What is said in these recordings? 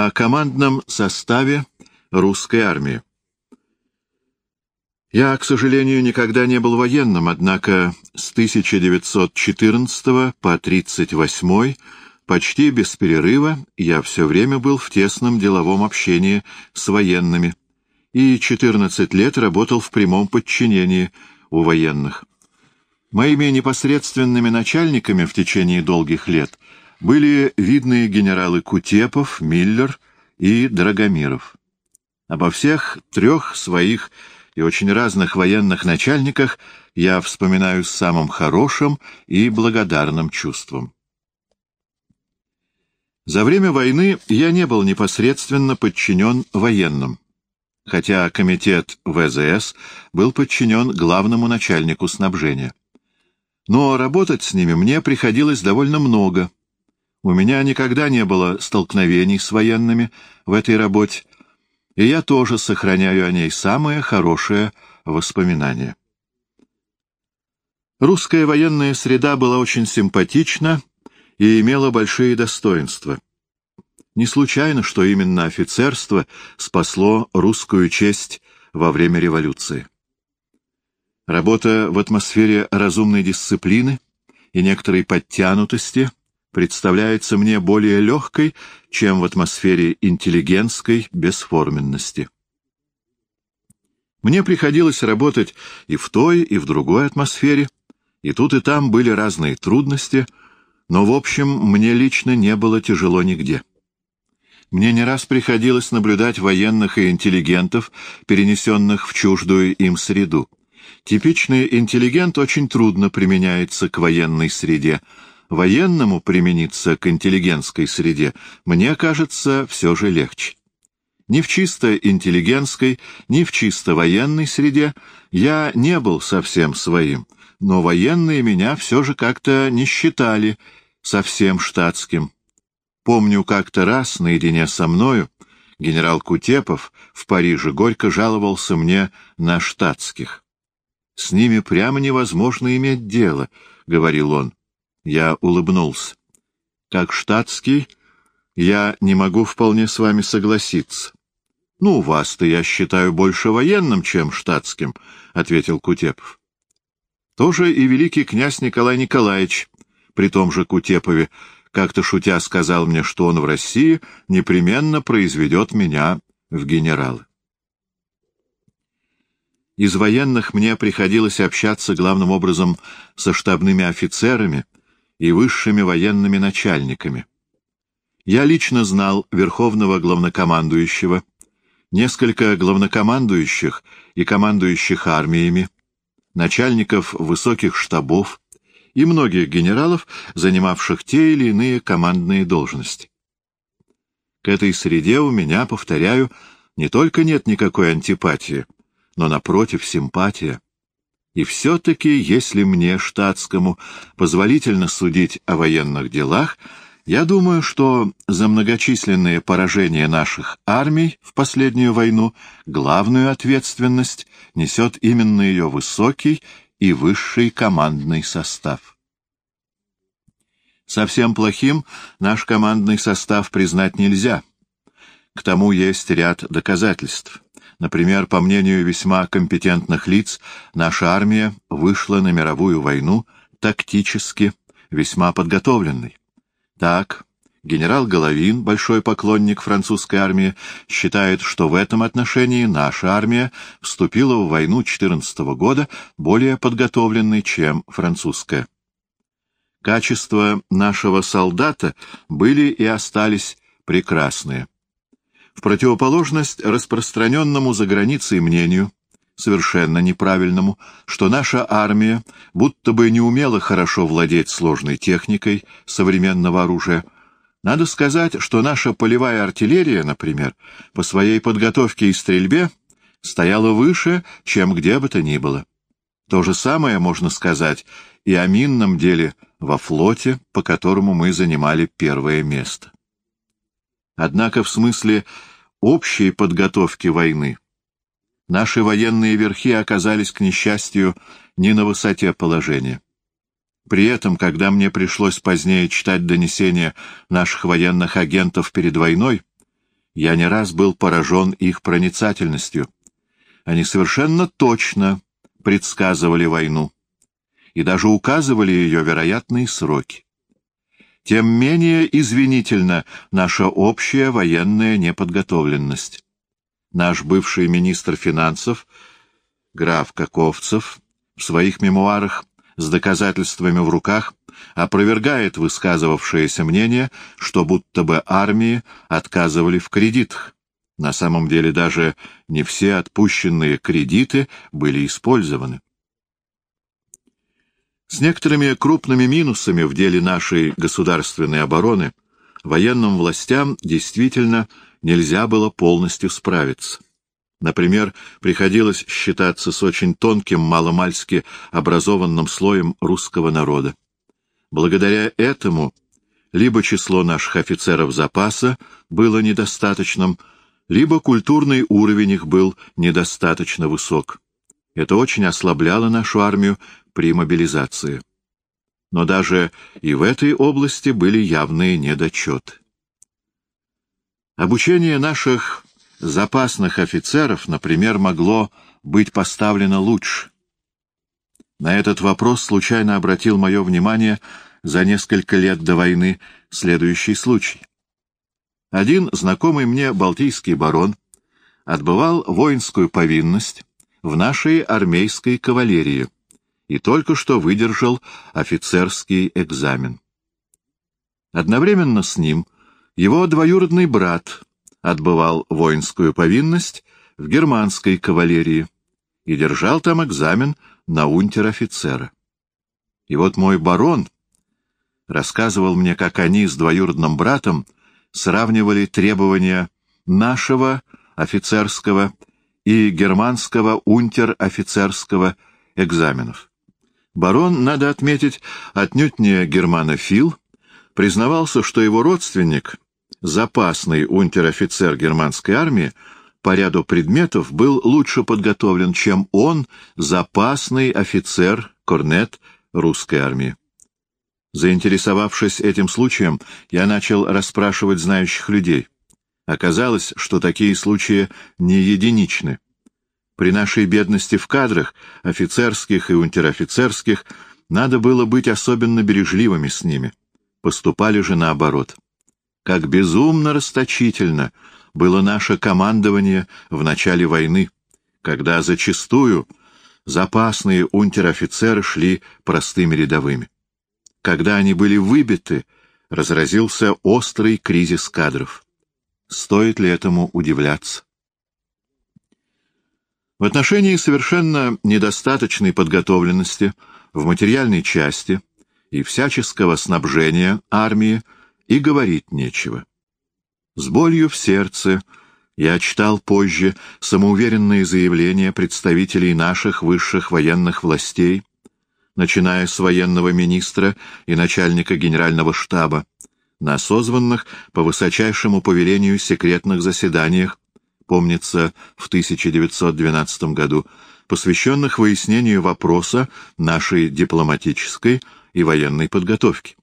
О командном составе русской армии. Я, к сожалению, никогда не был военным, однако с 1914 по 1938 почти без перерыва я все время был в тесном деловом общении с военными и 14 лет работал в прямом подчинении у военных. Моими непосредственными начальниками в течение долгих лет были видные генералы Кутепов, Миллер и Драгомиров. Обо всех трех своих и очень разных военных начальниках я вспоминаю с самым хорошим и благодарным чувством. За время войны я не был непосредственно подчинен военным, хотя комитет ВЗС был подчинен главному начальнику снабжения. Но работать с ними мне приходилось довольно много. У меня никогда не было столкновений с военными в этой работе, и я тоже сохраняю о ней самое хорошее воспоминание. Русская военная среда была очень симпатична и имела большие достоинства. Не случайно, что именно офицерство спасло русскую честь во время революции. Работа в атмосфере разумной дисциплины и некоторой подтянутости представляется мне более легкой, чем в атмосфере интеллигентской бесформенности. Мне приходилось работать и в той, и в другой атмосфере, и тут и там были разные трудности, но, в общем, мне лично не было тяжело нигде. Мне не раз приходилось наблюдать военных и интеллигентов, перенесенных в чуждую им среду. Типичный интеллигент очень трудно применяется к военной среде, военному примениться к интеллигентской среде, мне кажется, все же легче. Ни в чисто интеллигентской, ни в чисто военной среде я не был совсем своим, но военные меня все же как-то не считали совсем штатским. Помню, как-то раз наедине со мною генерал Кутепов в Париже горько жаловался мне на штатских. «С ними прямо невозможно иметь дело», — говорил он. Я улыбнулся. Как штатский, я не могу вполне с вами согласиться. — Ну, вас-то я считаю больше военным, чем штатским, — ответил Кутепов. Тоже и великий князь Николай Николаевич, при том же Кутепове, как-то шутя сказал мне, что он в России непременно произведет меня в генералы. Из военных мне приходилось общаться главным образом со штабными офицерами, и высшими военными начальниками. Я лично знал верховного главнокомандующего, несколько главнокомандующих и командующих армиями, начальников высоких штабов и многих генералов, занимавших те или иные командные должности. К этой среде у меня, повторяю, не только нет никакой антипатии, но, напротив, симпатия. И все-таки, если мне, штатскому, позволительно судить о военных делах, я думаю, что за многочисленные поражения наших армий в последнюю войну главную ответственность несет именно ее высокий и высший командный состав. Совсем плохим наш командный состав признать нельзя. К тому есть ряд доказательств. Например, по мнению весьма компетентных лиц, наша армия вышла на мировую войну тактически весьма подготовленной. Так, генерал Головин, большой поклонник французской армии, считает, что в этом отношении наша армия вступила в войну 14 года более подготовленной, чем французская. Качества нашего солдата были и остались прекрасные. В противоположность распространенному за границей мнению, совершенно неправильному, что наша армия будто бы не умела хорошо владеть сложной техникой современного оружия, надо сказать, что наша полевая артиллерия, например, по своей подготовке и стрельбе стояла выше, чем где бы то ни было. То же самое можно сказать и о минном деле во флоте, по которому мы занимали первое место. Однако в смысле общей подготовки войны наши военные верхи оказались, к несчастью, не на высоте положения. При этом, когда мне пришлось позднее читать донесения наших военных агентов перед войной, я не раз был поражен их проницательностью. Они совершенно точно предсказывали войну и даже указывали ее вероятные сроки. Тем менее извинительна наша общая военная неподготовленность. Наш бывший министр финансов, граф Каковцев, в своих мемуарах с доказательствами в руках опровергает высказывавшееся мнение, что будто бы армии отказывали в кредитах. На самом деле даже не все отпущенные кредиты были использованы. С некоторыми крупными минусами в деле нашей государственной обороны военным властям действительно нельзя было полностью справиться. Например, приходилось считаться с очень тонким, маломальски образованным слоем русского народа. Благодаря этому либо число наших офицеров запаса было недостаточным, либо культурный уровень их был недостаточно высок. Это очень ослабляло нашу армию при мобилизации. Но даже и в этой области были явные недочеты. Обучение наших запасных офицеров, например, могло быть поставлено лучше. На этот вопрос случайно обратил мое внимание за несколько лет до войны следующий случай. Один знакомый мне балтийский барон отбывал воинскую повинность в нашей армейской кавалерии и только что выдержал офицерский экзамен. Одновременно с ним его двоюродный брат отбывал воинскую повинность в германской кавалерии и держал там экзамен на унтер-офицера. И вот мой барон рассказывал мне, как они с двоюродным братом сравнивали требования нашего офицерского и германского унтер-офицерского экзаменов. Барон, надо отметить, отнюдь не германофил, признавался, что его родственник, запасный унтер-офицер германской армии, по ряду предметов был лучше подготовлен, чем он, запасный офицер, корнет русской армии. Заинтересовавшись этим случаем, я начал расспрашивать знающих людей. Оказалось, что такие случаи не единичны. При нашей бедности в кадрах, офицерских и унтер-офицерских, надо было быть особенно бережливыми с ними. Поступали же наоборот. Как безумно расточительно было наше командование в начале войны, когда зачастую запасные унтер-офицеры шли простыми рядовыми. Когда они были выбиты, разразился острый кризис кадров. Стоит ли этому удивляться? В отношении совершенно недостаточной подготовленности в материальной части и всяческого снабжения армии и говорить нечего. С болью в сердце я читал позже самоуверенные заявления представителей наших высших военных властей, начиная с военного министра и начальника генерального штаба, на созванных по высочайшему повелению секретных заседаниях помнится, в 1912 году, посвященных выяснению вопроса нашей дипломатической и военной подготовки.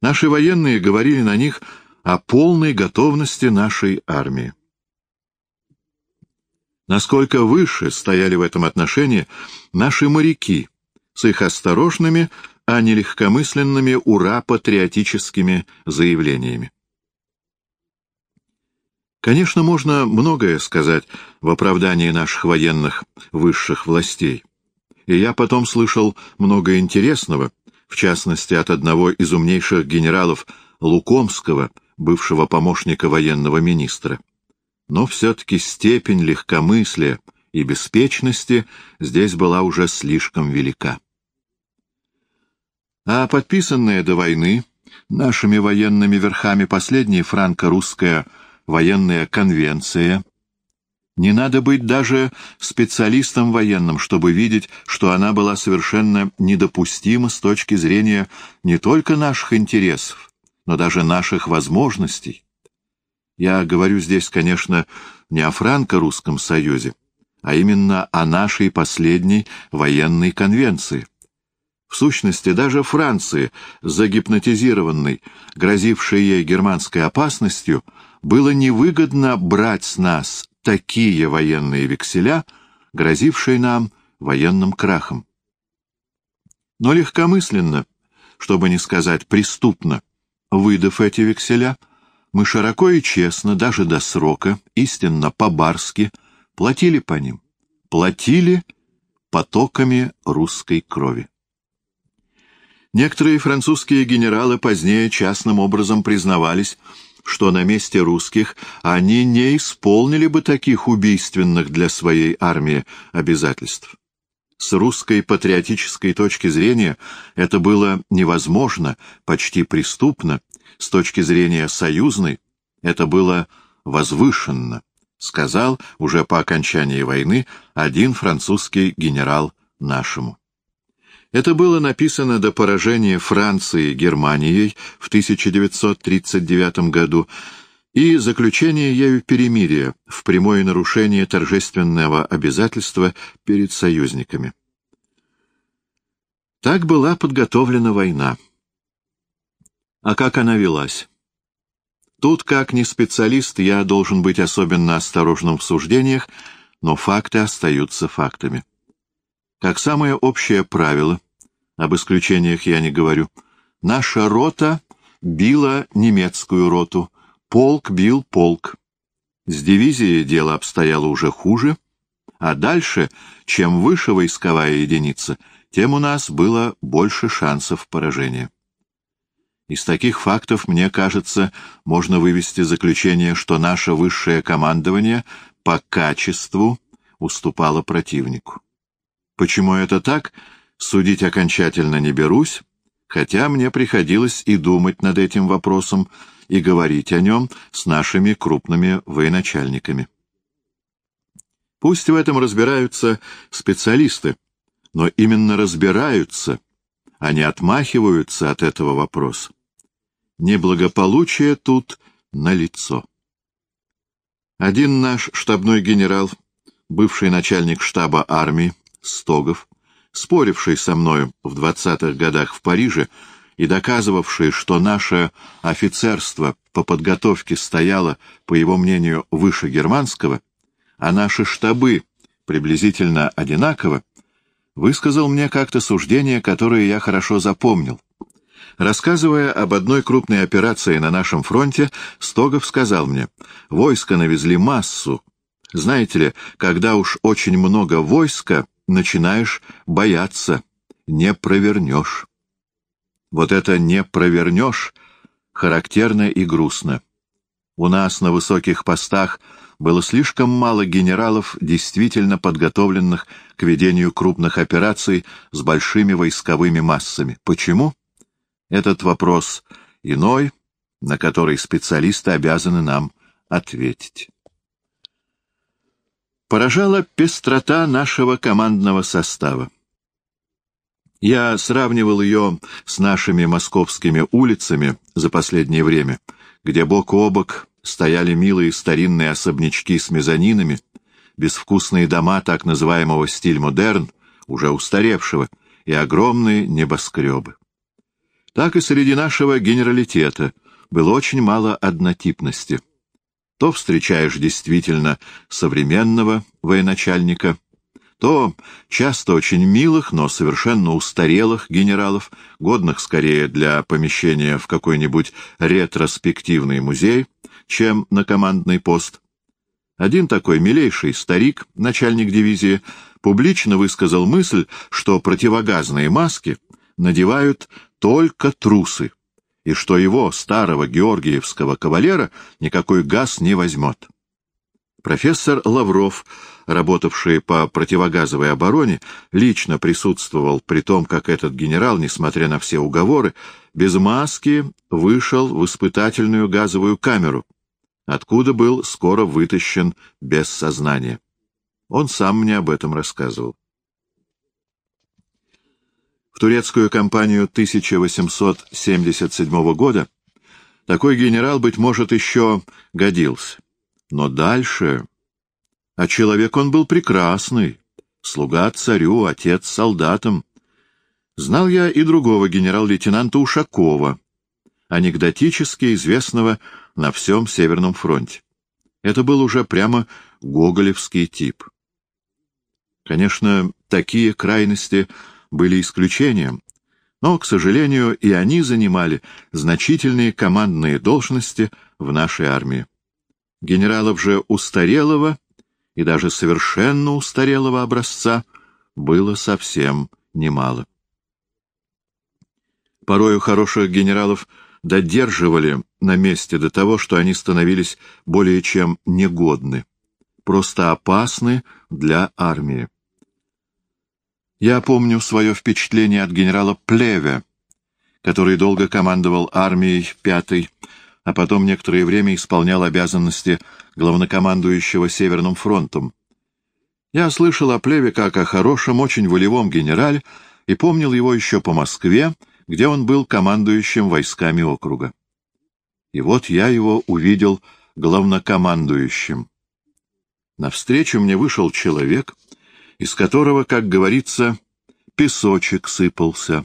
Наши военные говорили на них о полной готовности нашей армии. Насколько выше стояли в этом отношении наши моряки с их осторожными, а не легкомысленными ура-патриотическими заявлениями. Конечно, можно многое сказать в оправдании наших военных высших властей. И я потом слышал много интересного, в частности, от одного из умнейших генералов Лукомского, бывшего помощника военного министра. Но все-таки степень легкомыслия и беспечности здесь была уже слишком велика. А подписанная до войны нашими военными верхами последняя франко-русская военная конвенция. Не надо быть даже специалистом военным, чтобы видеть, что она была совершенно недопустима с точки зрения не только наших интересов, но даже наших возможностей. Я говорю здесь, конечно, не о франко-русском союзе, а именно о нашей последней военной конвенции. В сущности, даже Франции, загипнотизированной, грозившей ей германской опасностью, было невыгодно брать с нас такие военные векселя, грозившие нам военным крахом. Но легкомысленно, чтобы не сказать преступно, выдав эти векселя, мы широко и честно, даже до срока, истинно по-барски, платили по ним, платили потоками русской крови. Некоторые французские генералы позднее частным образом признавались, что на месте русских они не исполнили бы таких убийственных для своей армии обязательств. С русской патриотической точки зрения это было невозможно, почти преступно, с точки зрения союзной это было возвышенно, сказал уже по окончании войны один французский генерал нашему. Это было написано до поражения Франции Германией в 1939 году и заключения ею перемирия в прямое нарушение торжественного обязательства перед союзниками. Так была подготовлена война. А как она велась? Тут, как ни специалист, я должен быть особенно осторожным в суждениях, но факты остаются фактами. Как самое общее правило, об исключениях я не говорю. Наша рота била немецкую роту, полк бил полк. С дивизией дело обстояло уже хуже, а дальше, чем выше войсковая единица, тем у нас было больше шансов поражения. Из таких фактов, мне кажется, можно вывести заключение, что наше высшее командование по качеству уступало противнику. Почему это так, Судить окончательно не берусь, хотя мне приходилось и думать над этим вопросом, и говорить о нем с нашими крупными военачальниками. Пусть в этом разбираются специалисты, но именно разбираются, а не отмахиваются от этого вопроса. Неблагополучие тут налицо. Один наш штабной генерал, бывший начальник штаба армии, Стогов, споривший со мною в двадцатых годах в Париже и доказывавший, что наше офицерство по подготовке стояло, по его мнению, выше германского, а наши штабы приблизительно одинаково, высказал мне как-то суждение, которое я хорошо запомнил. Рассказывая об одной крупной операции на нашем фронте, Стогов сказал мне, «Войска навезли массу. Знаете ли, когда уж очень много войска, начинаешь бояться, не провернешь. Вот это «не провернешь» характерно и грустно. У нас на высоких постах было слишком мало генералов, действительно подготовленных к ведению крупных операций с большими войсковыми массами. Почему? Этот вопрос иной, на который специалисты обязаны нам ответить. Поражала пестрота нашего командного состава. Я сравнивал ее с нашими московскими улицами за последнее время, где бок о бок стояли милые старинные особнячки с мезонинами, безвкусные дома так называемого стиль-модерн, уже устаревшего, и огромные небоскребы. Так и среди нашего генералитета было очень мало однотипности — то встречаешь действительно современного военачальника, то часто очень милых, но совершенно устарелых генералов, годных скорее для помещения в какой-нибудь ретроспективный музей, чем на командный пост. Один такой милейший старик, начальник дивизии, публично высказал мысль, что противогазные маски надевают только трусы и что его, старого георгиевского кавалера, никакой газ не возьмет. Профессор Лавров, работавший по противогазовой обороне, лично присутствовал при том, как этот генерал, несмотря на все уговоры, без маски вышел в испытательную газовую камеру, откуда был скоро вытащен без сознания. Он сам мне об этом рассказывал. В турецкую кампанию 1877 года такой генерал, быть может, еще годился. Но дальше... А человек он был прекрасный, слуга царю, отец солдатам. Знал я и другого генерал-лейтенанта Ушакова, анекдотически известного на всем Северном фронте. Это был уже прямо гоголевский тип. Конечно, такие крайности были исключением, но, к сожалению, и они занимали значительные командные должности в нашей армии. Генералов же устарелого и даже совершенно устарелого образца было совсем немало. Порою хороших генералов додерживали на месте до того, что они становились более чем негодны, просто опасны для армии. Я помню свое впечатление от генерала Плеве, который долго командовал армией пятой, а потом некоторое время исполнял обязанности главнокомандующего Северным фронтом. Я слышал о Плеве как о хорошем, очень волевом генерале и помнил его еще по Москве, где он был командующим войсками округа. И вот я его увидел главнокомандующим. Навстречу мне вышел человек, из которого, как говорится, песочек сыпался.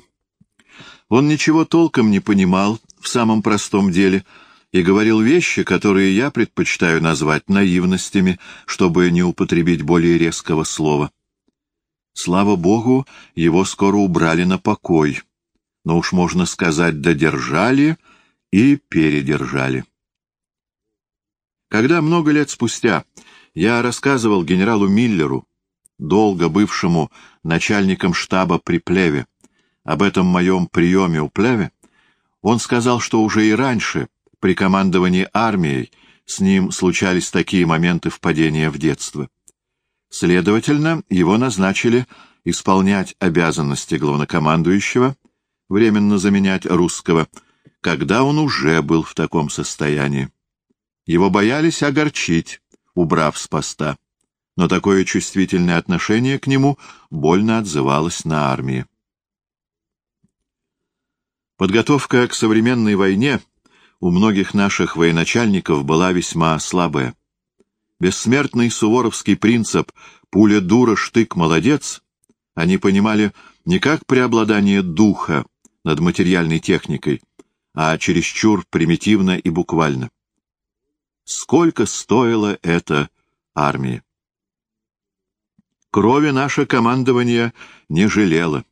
Он ничего толком не понимал в самом простом деле и говорил вещи, которые я предпочитаю назвать наивностями, чтобы не употребить более резкого слова. Слава богу, его скоро убрали на покой но уж можно сказать, додержали и передержали. Когда много лет спустя я рассказывал генералу Миллеру, долго бывшему начальником штаба при Плеве, об этом моем приеме у Плеве, он сказал, что уже и раньше, при командовании армией, с ним случались такие моменты впадения в детство. Следовательно, его назначили исполнять обязанности главнокомандующего — временно заменять русского, когда он уже был в таком состоянии. Его боялись огорчить, убрав с поста, но такое чувствительное отношение к нему больно отзывалось на армии. Подготовка к современной войне у многих наших военачальников была весьма слабая. Бессмертный суворовский принцип «пуля дура, штык молодец» они понимали не как преобладание духа, над материальной техникой, а чересчур примитивно и буквально. Сколько стоило это армии? Крови наше командование не жалело.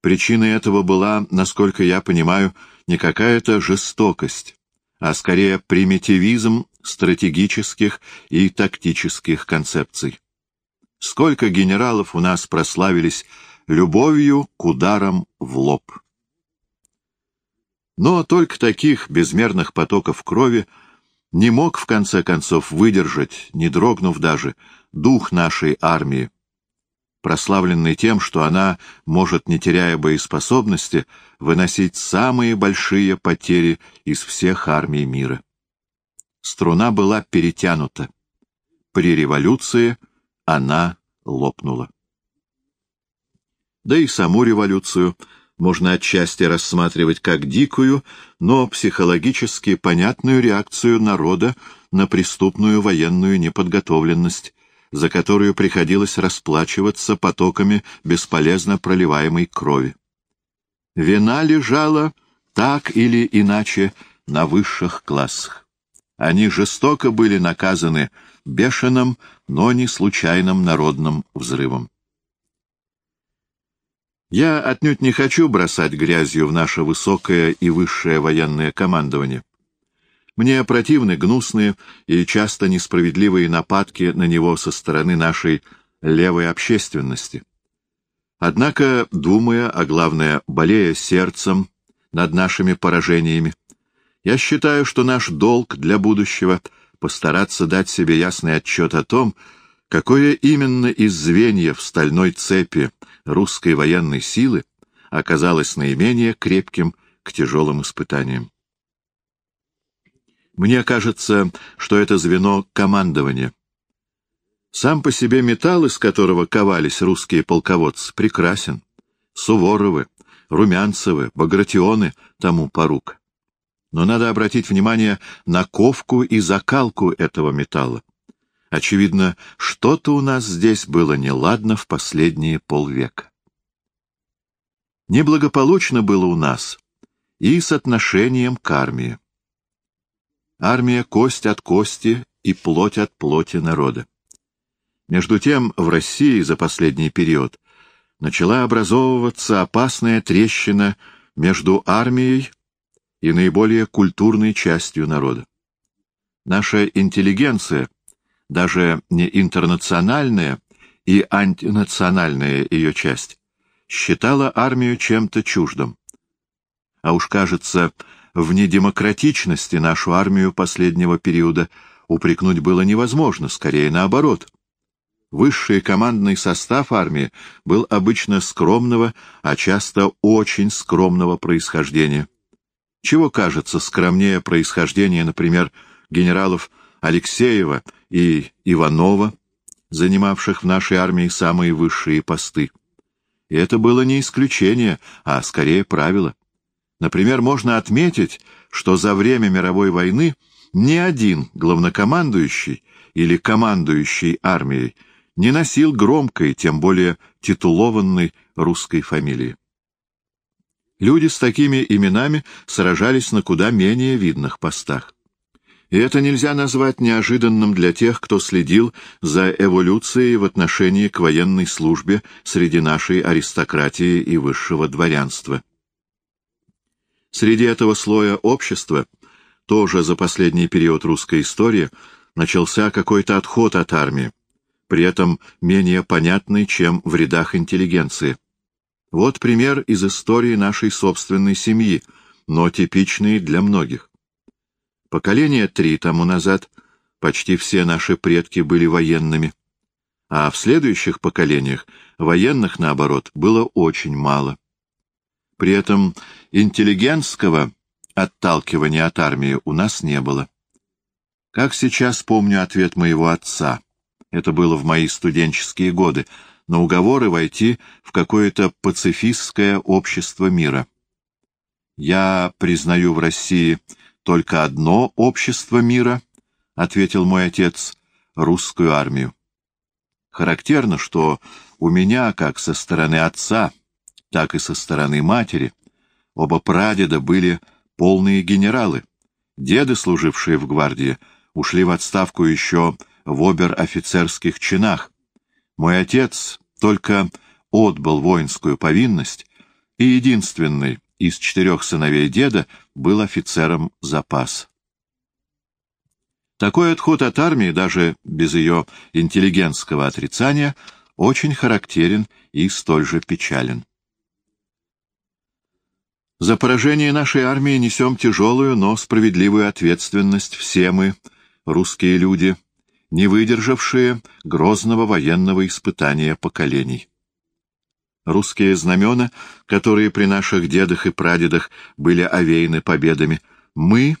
Причиной этого была, насколько я понимаю, не какая-то жестокость, а скорее примитивизм стратегических и тактических концепций. Сколько генералов у нас прославились любовью к ударам в лоб. Но только таких безмерных потоков крови не мог, в конце концов, выдержать, не дрогнув даже, дух нашей армии, прославленный тем, что она может, не теряя боеспособности, выносить самые большие потери из всех армий мира. Струна была перетянута. При революции она лопнула. Да и саму революцию — можно отчасти рассматривать как дикую, но психологически понятную реакцию народа на преступную военную неподготовленность, за которую приходилось расплачиваться потоками бесполезно проливаемой крови. Вина лежала так или иначе на высших классах. Они жестоко были наказаны бешеным, но не случайным народным взрывом. Я отнюдь не хочу бросать грязью в наше высокое и высшее военное командование. Мне противны гнусные и часто несправедливые нападки на него со стороны нашей левой общественности. Однако, думая, а главное, болея сердцем над нашими поражениями, я считаю, что наш долг для будущего — постараться дать себе ясный отчет о том, какое именно из звеньев стальной цепи русской военной силы оказалось наименее крепким к тяжелым испытаниям. Мне кажется, что это звено командования. Сам по себе металл, из которого ковались русские полководцы, прекрасен. Суворовы, Румянцевы, Багратионы тому порук. Но надо обратить внимание на ковку и закалку этого металла. Очевидно, что-то у нас здесь было неладно в последние полвека. Неблагополучно было у нас и с отношением к армии. Армия — кость от кости и плоть от плоти народа. Между тем, в России за последний период начала образовываться опасная трещина между армией и наиболее культурной частью народа. Наша интеллигенция, даже не интернациональная и антинациональная ее часть, считала армию чем-то чуждым. А уж, кажется, в недемократичности нашу армию последнего периода упрекнуть было невозможно, скорее наоборот. Высший командный состав армии был обычно скромного, а часто очень скромного происхождения. Чего кажется скромнее происхождения, например, генералов Алексеева и Иванова, занимавших в нашей армии самые высшие посты? И это было не исключение, а скорее правило. Например, можно отметить, что за время мировой войны ни один главнокомандующий или командующий армией не носил громкой, тем более титулованной русской фамилии. Люди с такими именами сражались на куда менее видных постах. И это нельзя назвать неожиданным для тех, кто следил за эволюцией в отношении к военной службе среди нашей аристократии и высшего дворянства. Среди этого слоя общества, тоже за последний период русской истории, начался какой-то отход от армии, при этом менее понятный, чем в рядах интеллигенции. Вот пример из истории нашей собственной семьи, но типичный для многих. Поколение три тому назад почти все наши предки были военными, а в следующих поколениях военных, наоборот, было очень мало. При этом интеллигентского отталкивания от армии у нас не было. Как сейчас помню ответ моего отца, это было в мои студенческие годы, на уговоры войти в какое-то пацифистское общество мира. Я признаю в России только одно общество мира, — ответил мой отец, — русскую армию. Характерно, что у меня, как со стороны отца, так и со стороны матери, оба прадеда были полные генералы. Деды, служившие в гвардии, ушли в отставку еще в обер-офицерских чинах. Мой отец только отбыл воинскую повинность и единственный из четырех сыновей деда был офицером запаса. Такой отход от армии, даже без ее интеллигентского отрицания, очень характерен и столь же печален. За поражение нашей армии несем тяжелую, но справедливую ответственность все мы, русские люди, не выдержавшие грозного военного испытания поколений. Русские знамена, которые при наших дедах и прадедах были овеяны победами, мы,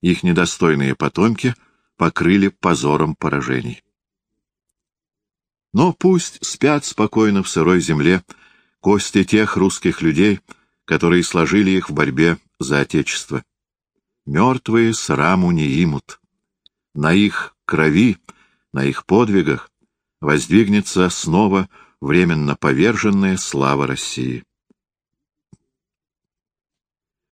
их недостойные потомки, покрыли позором поражений. Но пусть спят спокойно в сырой земле кости тех русских людей, которые сложили их в борьбе за Отечество. Мертвые сраму не имут. На их крови, на их подвигах воздвигнется снова временно поверженная слава России.